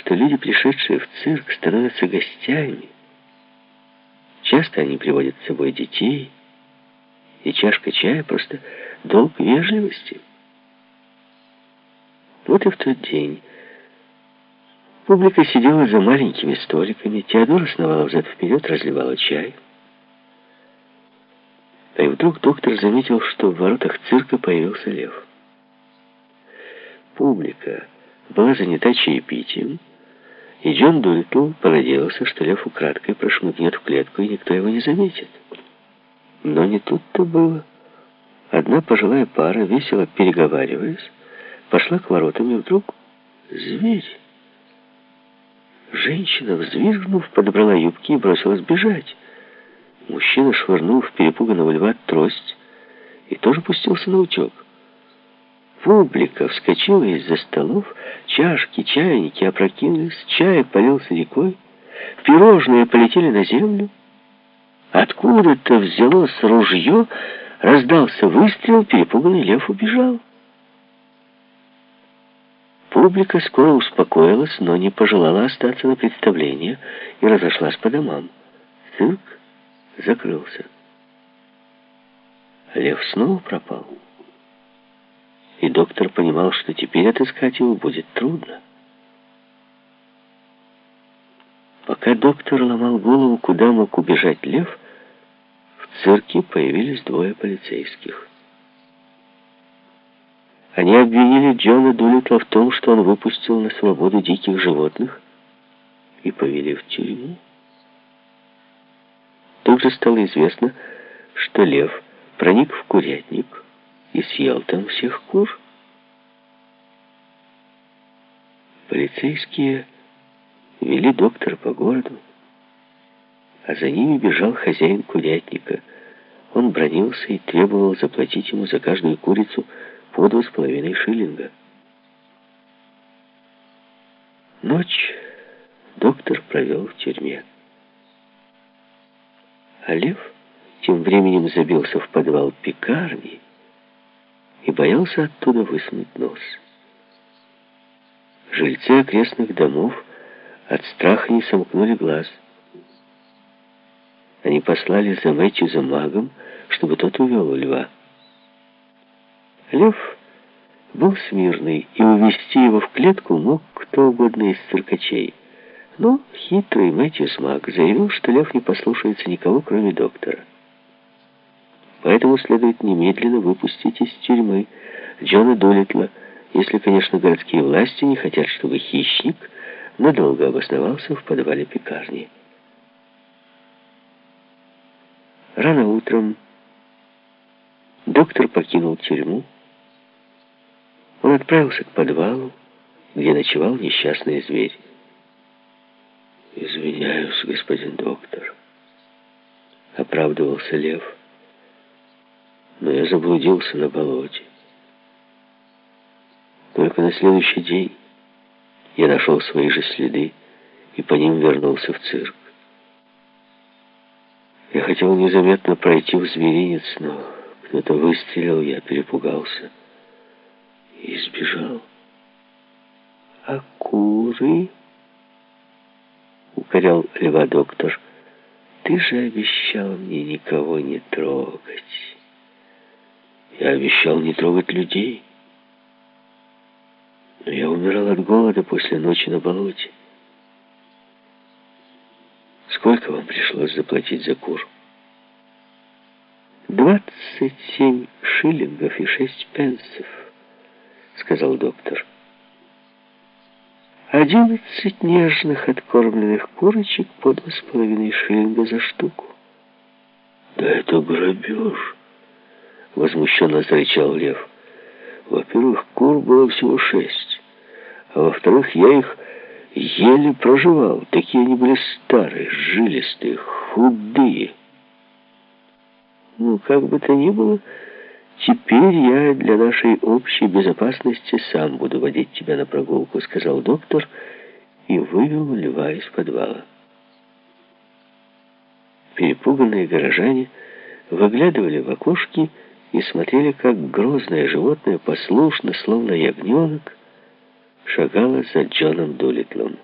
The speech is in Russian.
что люди, пришедшие в цирк, становятся гостями. Часто они приводят с собой детей, и чашка чая просто долг вежливости. Вот и в тот день публика сидела за маленькими столиками, Теодора сновала взад-вперед, разливала чай. И вдруг доктор заметил, что в воротах цирка появился лев. Публика была занята чаепитием, и Джон Дулитл понадеялся, что лев украдкой прошмыгнет в клетку, и никто его не заметит. Но не тут-то было. Одна пожилая пара, весело переговариваясь, пошла к воротам, и вдруг зверь. Женщина, взвизгнув, подобрала юбки и бросилась бежать. Мужчина швырнул в перепуганного льва трость и тоже пустился на утек. Публика вскочила из-за столов, чашки, чайники опрокинулись, чай полился рекой, пирожные полетели на землю. Откуда-то взялось ружье, раздался выстрел, перепуганный лев убежал. Публика скоро успокоилась, но не пожелала остаться на представлении и разошлась по домам. Цирк закрылся. Лев снова пропал. И доктор понимал, что теперь отыскать его будет трудно. Пока доктор ломал голову, куда мог убежать лев, в цирке появились двое полицейских. Они обвинили Джона Дулитла в том, что он выпустил на свободу диких животных и повели в тюрьму. Тут же стало известно, что лев проник в курятник и съел там всех кур. Полицейские вели доктора по городу, а за ними бежал хозяин курятника. Он бронился и требовал заплатить ему за каждую курицу по два с половиной шиллинга. Ночь доктор провел в тюрьме. А лев тем временем забился в подвал пекарни и боялся оттуда высунуть нос. Жильцы окрестных домов от страха не сомкнули глаз. Они послали за Мэтью за магом, чтобы тот увел льва. Лев был смирный, и увести его в клетку мог кто угодно из циркачей. Но хитрый Мэтью Смак заявил, что лев не послушается никого, кроме доктора. Поэтому следует немедленно выпустить из тюрьмы Джона Долитла, если, конечно, городские власти не хотят, чтобы хищник надолго обосновался в подвале пекарни. Рано утром доктор покинул тюрьму. Он отправился к подвалу, где ночевал несчастный зверь. «Извиняюсь, господин доктор», — оправдывался Лев. «Но я заблудился на болоте. Только на следующий день я нашел свои же следы и по ним вернулся в цирк. Я хотел незаметно пройти в зверинец, но кто-то выстрелил, я перепугался и сбежал. А куры укорял льва доктор. «Ты же обещал мне никого не трогать». «Я обещал не трогать людей». Но я умирал от голода после ночи на болоте. Сколько вам пришлось заплатить за кур? «Двадцать семь шиллингов и шесть пенсов», — сказал доктор. Одиннадцать нежных откормленных курочек по два с половиной шиллинга за штуку. «Да это грабеж!» — возмущенно зарычал Лев. «Во-первых, кур было всего шесть, а во-вторых, я их еле проживал. Такие они были старые, жилистые, худые. Ну, как бы то ни было...» «Теперь я для нашей общей безопасности сам буду водить тебя на прогулку», — сказал доктор и вывел льва из подвала. Перепуганные горожане выглядывали в окошки и смотрели, как грозное животное послушно, словно ягненок, шагала за Джоном Дулитлом.